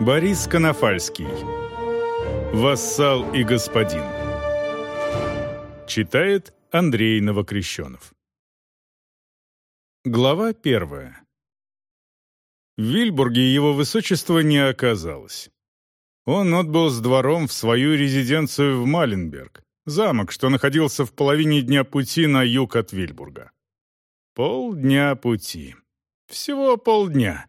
Борис Конофальский. Вассал и господин. Читает Андрей Новокрещенов. Глава первая. В Вильбурге его высочества не оказалось. Он отбыл с двором в свою резиденцию в Маленберг, замок, что находился в половине дня пути на юг от Вильбурга. Полдня пути. Всего полдня.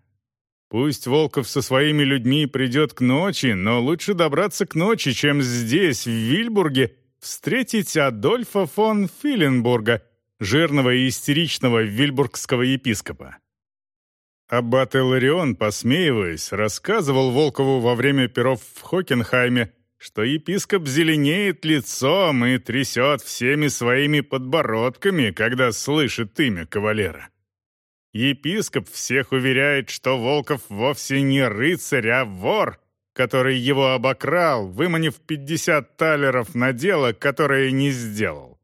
Пусть Волков со своими людьми придет к ночи, но лучше добраться к ночи, чем здесь, в Вильбурге, встретить Адольфа фон Филенбурга, жирного и истеричного вильбургского епископа. Аббат Эларион, посмеиваясь, рассказывал Волкову во время перов в Хокенхайме, что епископ зеленеет лицом и трясет всеми своими подбородками, когда слышит имя кавалера. Епископ всех уверяет, что Волков вовсе не рыцарь, а вор, который его обокрал, выманив 50 талеров на дело, которое не сделал.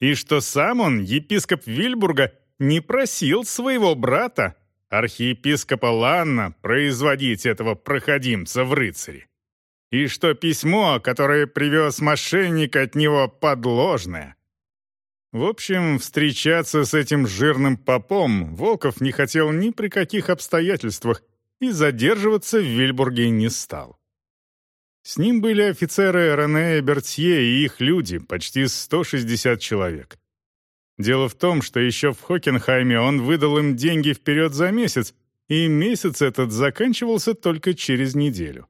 И что сам он, епископ Вильбурга, не просил своего брата, архиепископа Ланна, производить этого проходимца в рыцаре. И что письмо, которое привез мошенник от него, подложное — в общем, встречаться с этим жирным попом Волков не хотел ни при каких обстоятельствах и задерживаться в Вильбурге не стал. С ним были офицеры Рене и Бертье и их люди, почти 160 человек. Дело в том, что еще в Хокенхайме он выдал им деньги вперед за месяц, и месяц этот заканчивался только через неделю.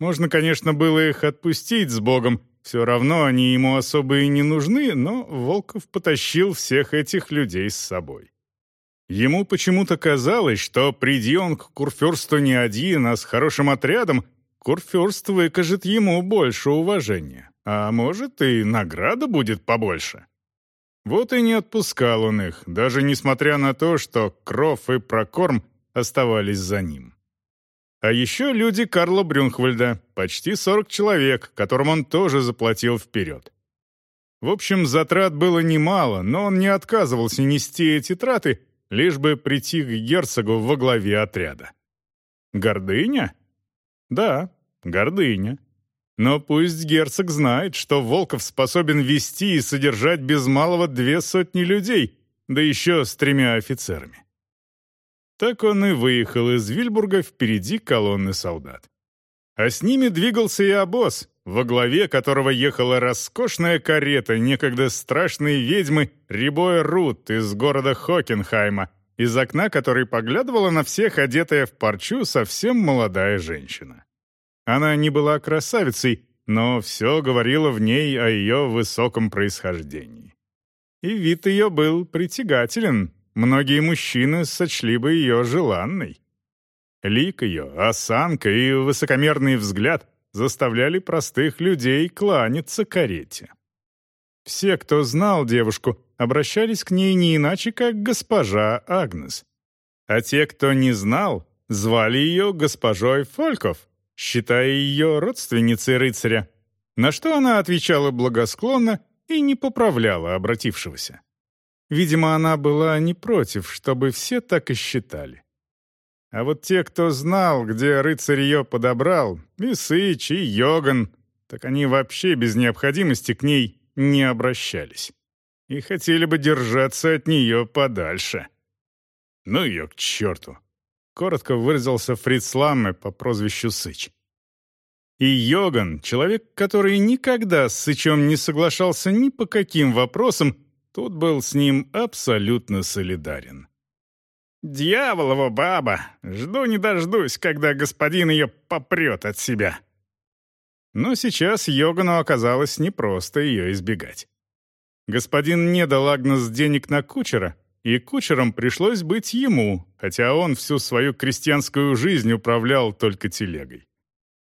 Можно, конечно, было их отпустить с Богом, все равно они ему особо и не нужны, но Волков потащил всех этих людей с собой. Ему почему-то казалось, что приди он к Курфюрсту не один, а с хорошим отрядом, Курфюрст выкажет ему больше уважения, а может и награда будет побольше. Вот и не отпускал он их, даже несмотря на то, что Кров и Прокорм оставались за ним. А еще люди Карла Брюнхвальда, почти 40 человек, которым он тоже заплатил вперед. В общем, затрат было немало, но он не отказывался нести эти траты, лишь бы прийти к герцогу во главе отряда. Гордыня? Да, гордыня. Но пусть герцог знает, что Волков способен вести и содержать без малого две сотни людей, да еще с тремя офицерами. Так он и выехал из Вильбурга впереди колонны солдат. А с ними двигался и обоз, во главе которого ехала роскошная карета некогда страшной ведьмы Рибоя Рут из города Хокенхайма, из окна которой поглядывала на всех одетая в парчу совсем молодая женщина. Она не была красавицей, но все говорило в ней о ее высоком происхождении. И вид ее был притягателен, многие мужчины сочли бы ее желанной. Лик ее, осанка и высокомерный взгляд заставляли простых людей кланяться карете. Все, кто знал девушку, обращались к ней не иначе, как госпожа Агнес. А те, кто не знал, звали ее госпожой Фольков, считая ее родственницей рыцаря, на что она отвечала благосклонно и не поправляла обратившегося. Видимо, она была не против, чтобы все так и считали. А вот те, кто знал, где рыцарь ее подобрал, и Сыч, и Йоган, так они вообще без необходимости к ней не обращались. И хотели бы держаться от нее подальше. «Ну ее к черту!» — коротко выразился Фриц Ламме по прозвищу Сыч. И Йоган, человек, который никогда с Сычом не соглашался ни по каким вопросам, Тут был с ним абсолютно солидарен. «Дьяволова баба! Жду не дождусь, когда господин ее попрет от себя!» Но сейчас Йогану оказалось непросто ее избегать. Господин не дал Агнес денег на кучера, и кучером пришлось быть ему, хотя он всю свою крестьянскую жизнь управлял только телегой.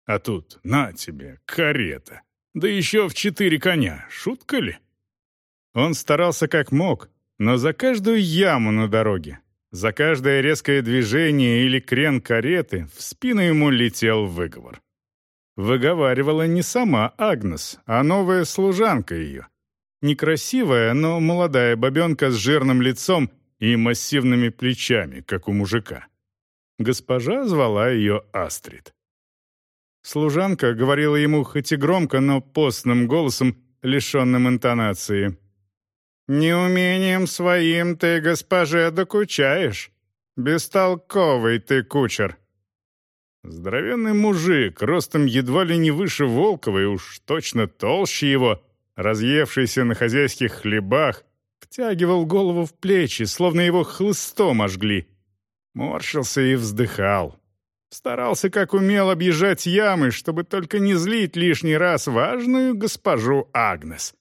А тут, на тебе, карета. Да еще в четыре коня. Шутка ли? Он старался как мог, но за каждую яму на дороге, за каждое резкое движение или крен кареты в спину ему летел выговор. Выговаривала не сама Агнес, а новая служанка ее. Некрасивая, но молодая бабенка с жирным лицом и массивными плечами, как у мужика. Госпожа звала ее Астрид. Служанка говорила ему хоть и громко, но постным голосом, лишенным интонации. «Неумением своим ты, госпоже, докучаешь. Бестолковый ты кучер». Здоровенный мужик, ростом едва ли не выше Волкова и уж точно толще его, разъевшийся на хозяйских хлебах, втягивал голову в плечи, словно его хлыстом ожгли. Морщился и вздыхал. Старался как умел объезжать ямы, чтобы только не злить лишний раз важную госпожу Агнес.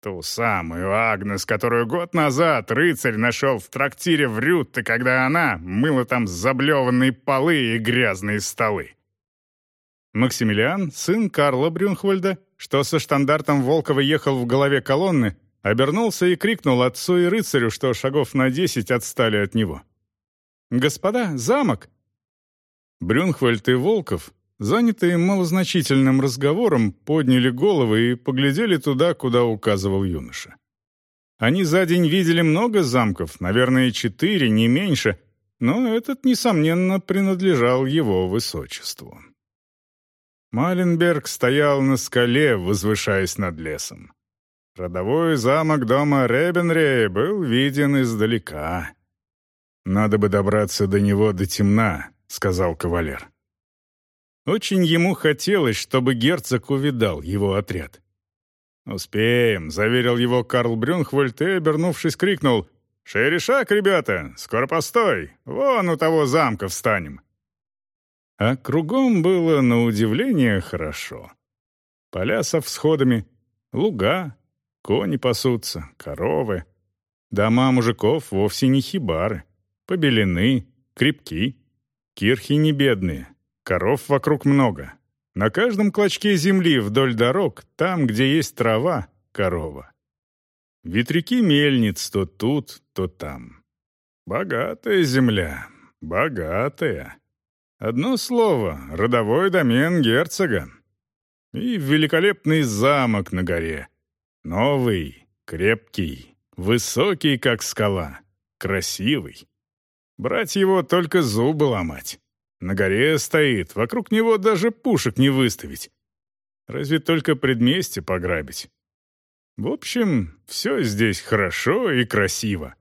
Ту самую Агнес, которую год назад рыцарь нашел в трактире в Рютте, когда она мыла там заблеванные полы и грязные столы. Максимилиан, сын Карла Брюнхвальда, что со штандартом Волкова ехал в голове колонны, обернулся и крикнул отцу и рыцарю, что шагов на десять отстали от него. «Господа, замок!» Брюнхвальд и Волков занятые малозначительным разговором, подняли головы и поглядели туда, куда указывал юноша. Они за день видели много замков, наверное, четыре, не меньше, но этот, несомненно, принадлежал его высочеству. Маленберг стоял на скале, возвышаясь над лесом. Родовой замок дома Ребенрея был виден издалека. «Надо бы добраться до него до темна», — сказал кавалер. Очень ему хотелось, чтобы герцог увидал его отряд. «Успеем», — заверил его Карл Брюнхвальд и, обернувшись, крикнул. «Шире шаг, ребята! Скоро постой! Вон у того замка встанем!» А кругом было, на удивление, хорошо. Поля со всходами, луга, кони пасутся, коровы. Дома мужиков вовсе не хибары, побелены, крепки, кирхи не бедные, Коров вокруг много. На каждом клочке земли вдоль дорог, там, где есть трава, корова. Ветряки мельниц то тут, то там. Богатая земля, богатая. Одно слово — родовой домен герцога. И великолепный замок на горе. Новый, крепкий, высокий, как скала, красивый. Брать его только зубы ломать. На горе стоит, вокруг него даже пушек не выставить. Разве только предместье пограбить. В общем, все здесь хорошо и красиво.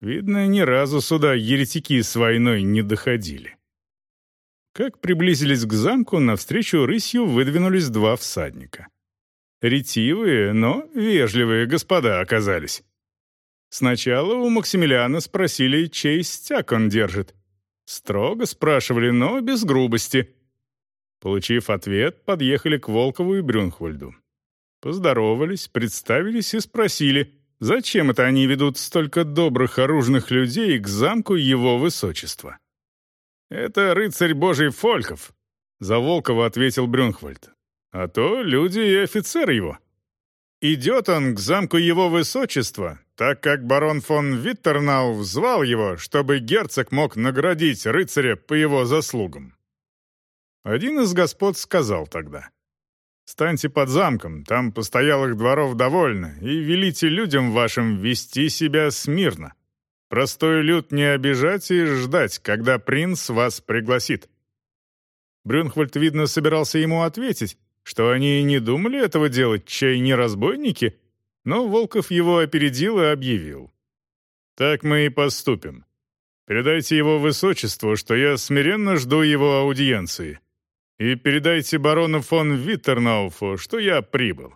Видно, ни разу сюда еретики с войной не доходили. Как приблизились к замку, навстречу рысью выдвинулись два всадника. Ретивые, но вежливые господа оказались. Сначала у Максимилиана спросили, чей стяг он держит — Строго спрашивали, но без грубости. Получив ответ, подъехали к Волкову и Брюнхвальду. Поздоровались, представились и спросили, зачем это они ведут столько добрых оружных людей к замку его высочества. «Это рыцарь божий Фольков», — за Волкова ответил Брюнхвальд. «А то люди и офицер его». Идет он к замку его высочества, так как барон фон Виттернау звал его, чтобы герцог мог наградить рыцаря по его заслугам. Один из господ сказал тогда, «Станьте под замком, там постоялых дворов довольно, и велите людям вашим вести себя смирно. Простой люд не обижать и ждать, когда принц вас пригласит». Брюнхвальд, видно, собирался ему ответить, что они и не думали этого делать, чай не разбойники, но Волков его опередил и объявил. «Так мы и поступим. Передайте его высочеству, что я смиренно жду его аудиенции. И передайте барону фон Виттернауфу, что я прибыл.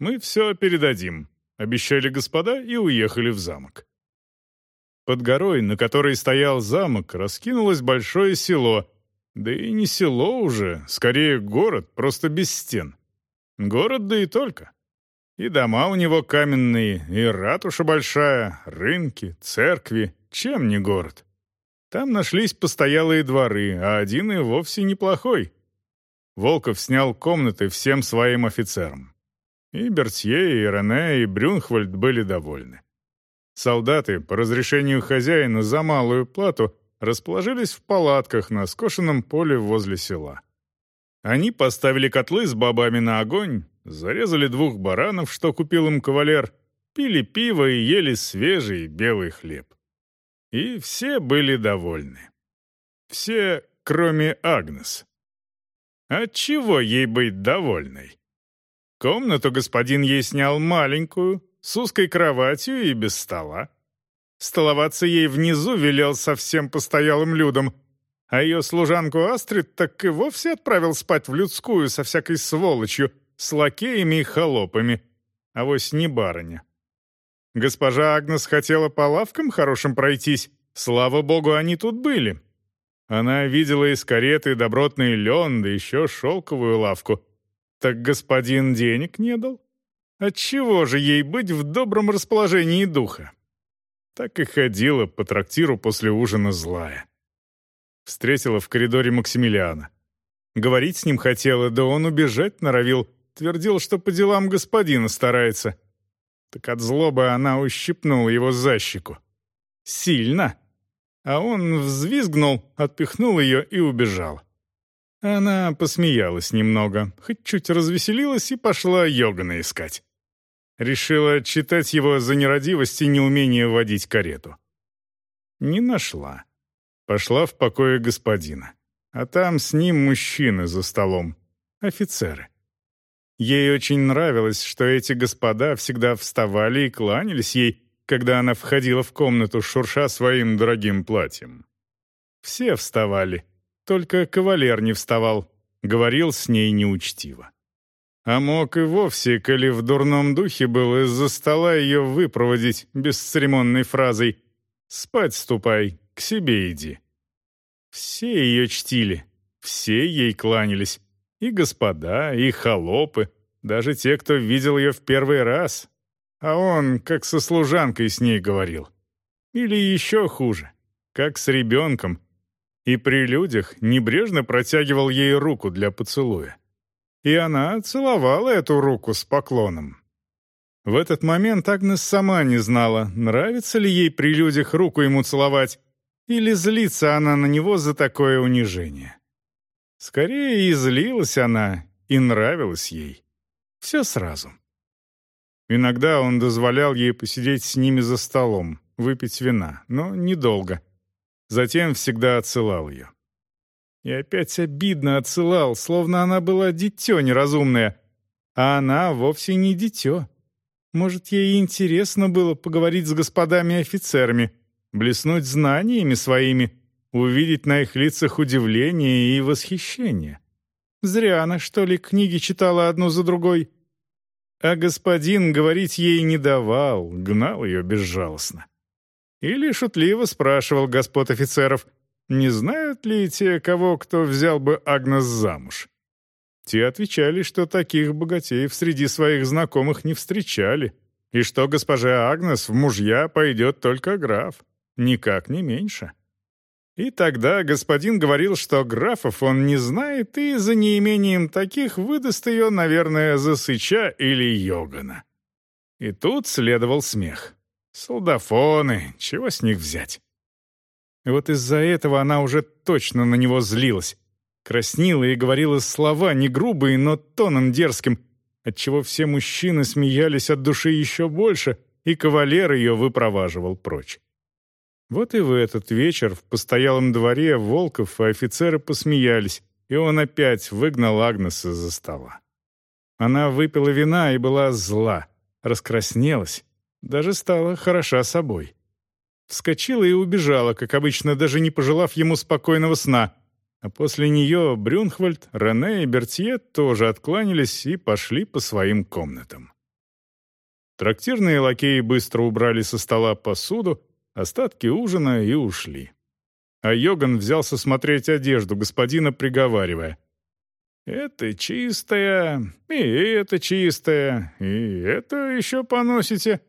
Мы все передадим», — обещали господа и уехали в замок. Под горой, на которой стоял замок, раскинулось большое село — да и не село уже, скорее город, просто без стен. Город, да и только. И дома у него каменные, и ратуша большая, рынки, церкви, чем не город. Там нашлись постоялые дворы, а один и вовсе неплохой. Волков снял комнаты всем своим офицерам. И Бертье, и Рене, и Брюнхвальд были довольны. Солдаты по разрешению хозяина за малую плату расположились в палатках на скошенном поле возле села. Они поставили котлы с бобами на огонь, зарезали двух баранов, что купил им кавалер, пили пиво и ели свежий белый хлеб. И все были довольны. Все, кроме Агнес. Отчего ей быть довольной? Комнату господин ей снял маленькую, с узкой кроватью и без стола. Столоваться ей внизу велел совсем постоялым людям, а ее служанку Астрид так и вовсе отправил спать в людскую со всякой сволочью, с лакеями и холопами. А вось не барыня. Госпожа Агнес хотела по лавкам хорошим пройтись. Слава богу, они тут были. Она видела из кареты добротный лен, да еще шелковую лавку. Так господин денег не дал? Отчего же ей быть в добром расположении духа? Так и ходила по трактиру после ужина злая. Встретила в коридоре Максимилиана. Говорить с ним хотела, да он убежать норовил, твердил, что по делам господина старается. Так от злобы она ущипнула его за щеку. Сильно. А он взвизгнул, отпихнул ее и убежал. Она посмеялась немного, хоть чуть развеселилась и пошла Йогана искать. Решила читать его за нерадивость и неумение водить карету. Не нашла. Пошла в покое господина. А там с ним мужчины за столом. Офицеры. Ей очень нравилось, что эти господа всегда вставали и кланялись ей, когда она входила в комнату, шурша своим дорогим платьем. Все вставали, только кавалер не вставал, говорил с ней неучтиво. А мог и вовсе, коли в дурном духе был, из-за стола ее выпроводить бесцеремонной фразой «Спать ступай, к себе иди». Все ее чтили, все ей кланялись, и господа, и холопы, даже те, кто видел ее в первый раз. А он, как со служанкой с ней говорил. Или еще хуже, как с ребенком. И при людях небрежно протягивал ей руку для поцелуя и она целовала эту руку с поклоном. В этот момент Агнес сама не знала, нравится ли ей при людях руку ему целовать, или злится она на него за такое унижение. Скорее и злилась она, и нравилась ей. Все сразу. Иногда он дозволял ей посидеть с ними за столом, выпить вина, но недолго. Затем всегда отсылал ее. И опять обидно отсылал, словно она была дитё неразумное. А она вовсе не дитё. Может, ей интересно было поговорить с господами-офицерами, блеснуть знаниями своими, увидеть на их лицах удивление и восхищение. Зря она, что ли, книги читала одну за другой. А господин говорить ей не давал, гнал ее безжалостно. Или шутливо спрашивал господ офицеров — не знают ли те, кого кто взял бы Агнес замуж? Те отвечали, что таких богатеев среди своих знакомых не встречали, и что госпожа Агнес в мужья пойдет только граф, никак не меньше. И тогда господин говорил, что графов он не знает, и за неимением таких выдаст ее, наверное, за Сыча или Йогана. И тут следовал смех. Солдафоны, чего с них взять? Вот из-за этого она уже точно на него злилась. Краснила и говорила слова не грубые, но тоном дерзким, отчего все мужчины смеялись от души еще больше, и кавалер ее выпроваживал прочь. Вот и в этот вечер в постоялом дворе Волков и офицеры посмеялись, и он опять выгнал Агнеса за стола. Она выпила вина и была зла, раскраснелась, даже стала хороша собой. Вскочила и убежала, как обычно, даже не пожелав ему спокойного сна. А после нее Брюнхвальд, Рене и Бертье тоже откланялись и пошли по своим комнатам. Трактирные лакеи быстро убрали со стола посуду, остатки ужина и ушли. А Йоган взялся смотреть одежду господина, приговаривая. «Это чистая, и это чистая, и это еще поносите.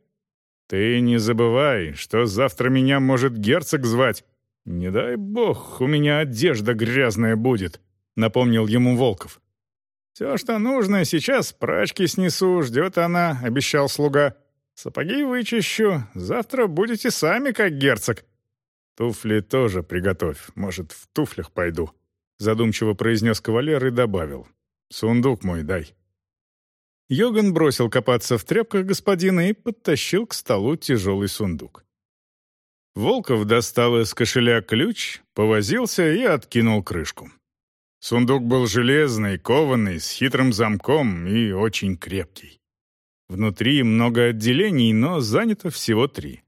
«Ты не забывай, что завтра меня может герцог звать. Не дай бог, у меня одежда грязная будет», — напомнил ему Волков. «Все, что нужно, сейчас прачки снесу, ждет она», — обещал слуга. «Сапоги вычищу, завтра будете сами, как герцог». «Туфли тоже приготовь, может, в туфлях пойду», — задумчиво произнес кавалер и добавил. «Сундук мой дай». Йоган бросил копаться в тряпках господина и подтащил к столу тяжелый сундук. Волков достал из кошеля ключ, повозился и откинул крышку. Сундук был железный, кованый, с хитрым замком и очень крепкий. Внутри много отделений, но занято всего три.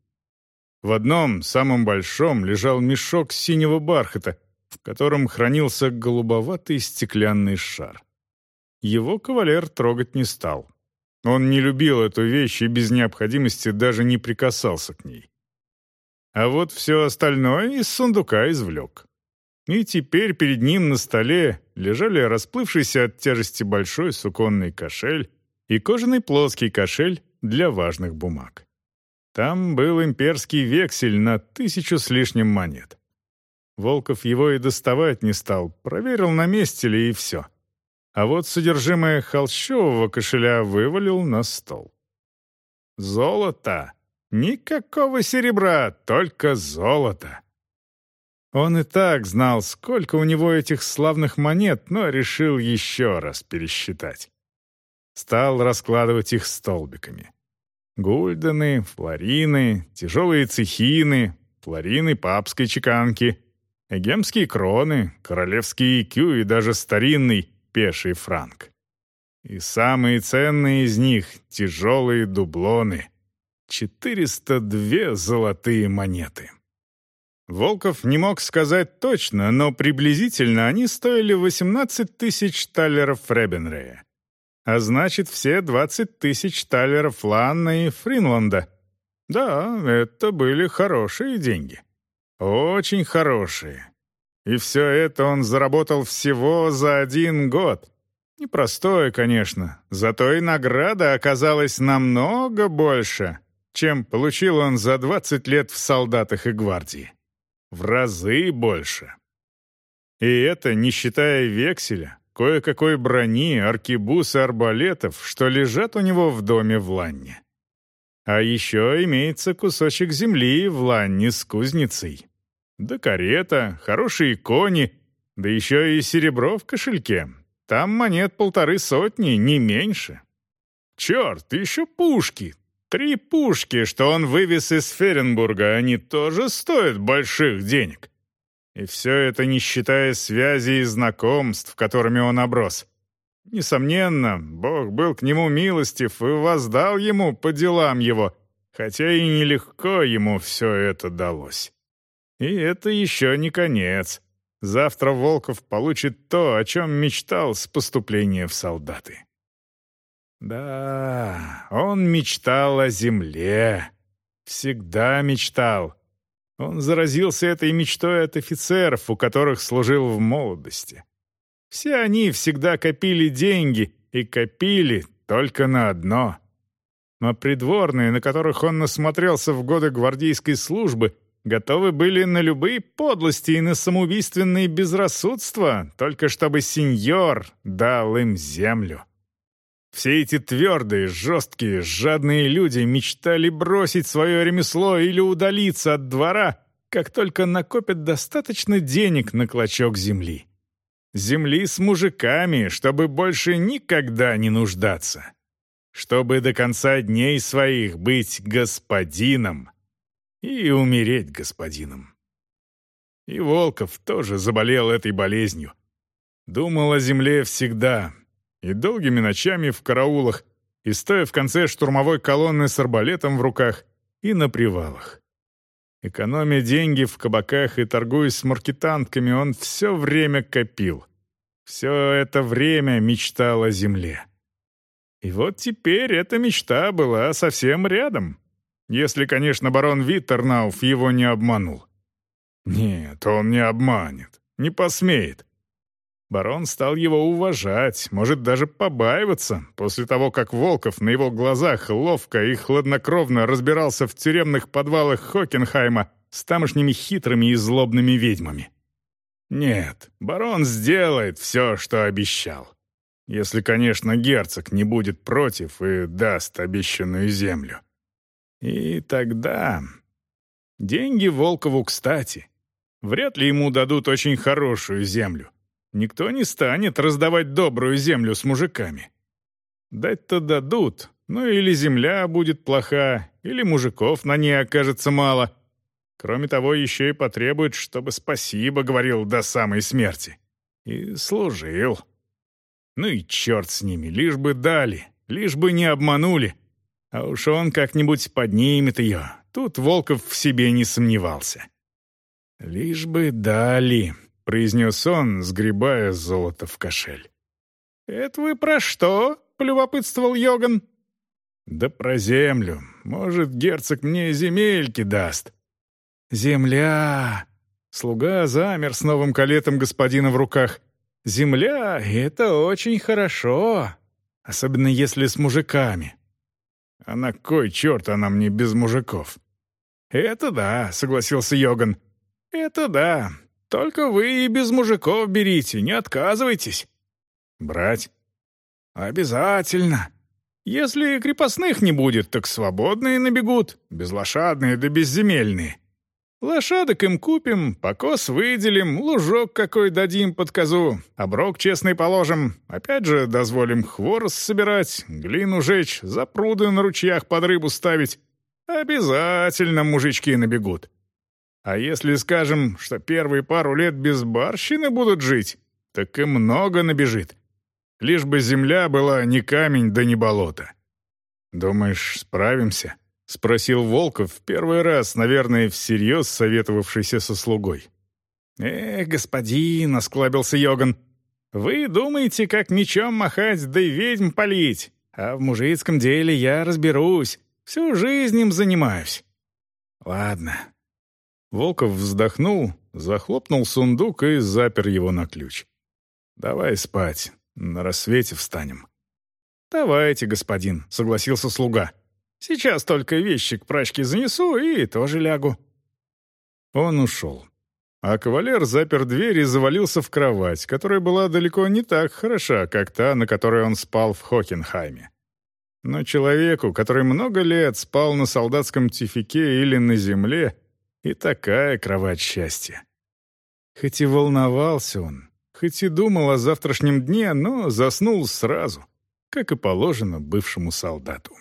В одном, самом большом, лежал мешок синего бархата, в котором хранился голубоватый стеклянный шар. Его кавалер трогать не стал. Он не любил эту вещь и без необходимости даже не прикасался к ней. А вот все остальное из сундука извлек. И теперь перед ним на столе лежали расплывшийся от тяжести большой суконный кошель и кожаный плоский кошель для важных бумаг. Там был имперский вексель на тысячу с лишним монет. Волков его и доставать не стал, проверил, на месте ли, и все. А вот содержимое холщового кошеля вывалил на стол. Золото! Никакого серебра, только золото! Он и так знал, сколько у него этих славных монет, но решил еще раз пересчитать. Стал раскладывать их столбиками. Гульдены, флорины, тяжелые цехины, флорины папской чеканки, эгемские кроны, королевские икю и даже старинный пеший франк. И самые ценные из них — тяжелые дублоны. 402 золотые монеты. Волков не мог сказать точно, но приблизительно они стоили 18 тысяч талеров Фребенрея. А значит, все 20 тысяч талеров Ланна и Фринланда. Да, это были хорошие деньги. Очень хорошие. И все это он заработал всего за один год. Непростое, конечно, зато и награда оказалась намного больше, чем получил он за 20 лет в солдатах и гвардии. В разы больше. И это не считая векселя, кое-какой брони, аркебуз и арбалетов, что лежат у него в доме в Ланне. А еще имеется кусочек земли в Ланне с кузницей. Да карета, хорошие кони, да еще и серебро в кошельке. Там монет полторы сотни, не меньше. Черт, еще пушки, Три пушки, что он вывез из Ференбурга, они тоже стоят больших денег. И все это не считая связей и знакомств, которыми он оброс. Несомненно, Бог был к нему милостив и воздал ему по делам его, хотя и нелегко ему все это далось. И это еще не конец. Завтра Волков получит то, о чем мечтал с поступления в солдаты. Да, он мечтал о земле. Всегда мечтал. Он заразился этой мечтой от офицеров, у которых служил в молодости. Все они всегда копили деньги и копили только на одно. Но придворные, на которых он насмотрелся в годы гвардейской службы, готовы были на любые подлости и на самоубийственные безрассудства, только чтобы сеньор дал им землю. Все эти твердые, жесткие, жадные люди мечтали бросить свое ремесло или удалиться от двора, как только накопят достаточно денег на клочок земли. Земли с мужиками, чтобы больше никогда не нуждаться. Чтобы до конца дней своих быть господином и умереть господином. И Волков тоже заболел этой болезнью. Думал о земле всегда, и долгими ночами в караулах, и стоя в конце штурмовой колонны с арбалетом в руках, и на привалах. Экономя деньги в кабаках и торгуясь с маркетантками, он все время копил. Все это время мечтал о земле. И вот теперь эта мечта была совсем рядом. Если, конечно, барон Виттернауф его не обманул. Нет, он не обманет, не посмеет. Барон стал его уважать, может даже побаиваться, после того, как Волков на его глазах ловко и хладнокровно разбирался в тюремных подвалах Хокенхайма с тамошними хитрыми и злобными ведьмами. Нет, барон сделает все, что обещал. Если, конечно, герцог не будет против и даст обещанную землю. И тогда... Деньги Волкову кстати. Вряд ли ему дадут очень хорошую землю. Никто не станет раздавать добрую землю с мужиками. Дать-то дадут, но или земля будет плоха, или мужиков на ней окажется мало. Кроме того, еще и потребуют, чтобы спасибо говорил до самой смерти. И служил. Ну и черт с ними, лишь бы дали, лишь бы не обманули. А уж он как-нибудь поднимет ее. Тут Волков в себе не сомневался. «Лишь бы дали», — произнес он, сгребая золото в кошель. «Это вы про что?» — полюбопытствовал Йоган. «Да про землю. Может, герцог мне земельки даст». «Земля!» Слуга замер с новым калетом господина в руках. «Земля — это очень хорошо, особенно если с мужиками». «А на кой черт она мне без мужиков?» «Это да», — согласился Йоган. «Это да. Только вы и без мужиков берите, не отказывайтесь». «Брать?» «Обязательно. Если крепостных не будет, так свободные набегут, безлошадные да безземельные. Лошадок им купим, покос выделим, лужок какой дадим под козу, оброк честный положим, опять же дозволим хворост собирать, глину жечь, запруды на ручьях под рыбу ставить. Обязательно мужички набегут. А если скажем, что первые пару лет без барщины будут жить, так и много набежит. Лишь бы земля была не камень да не болото. Думаешь, справимся? — спросил Волков в первый раз, наверное, всерьез советовавшийся со слугой. «Эх, господин», — осклабился Йоган, — «вы думаете, как мечом махать, да и ведьм полить, а в мужицком деле я разберусь, всю жизнь им занимаюсь». «Ладно». Волков вздохнул, захлопнул сундук и запер его на ключ. «Давай спать, на рассвете встанем». «Давайте, господин», — согласился слуга. Сейчас только вещи к прачке занесу и тоже лягу». Он ушел. А кавалер запер дверь и завалился в кровать, которая была далеко не так хороша, как та, на которой он спал в Хокенхайме. Но человеку, который много лет спал на солдатском тифике или на земле, и такая кровать счастья. Хоть и волновался он, хоть и думал о завтрашнем дне, но заснул сразу, как и положено бывшему солдату.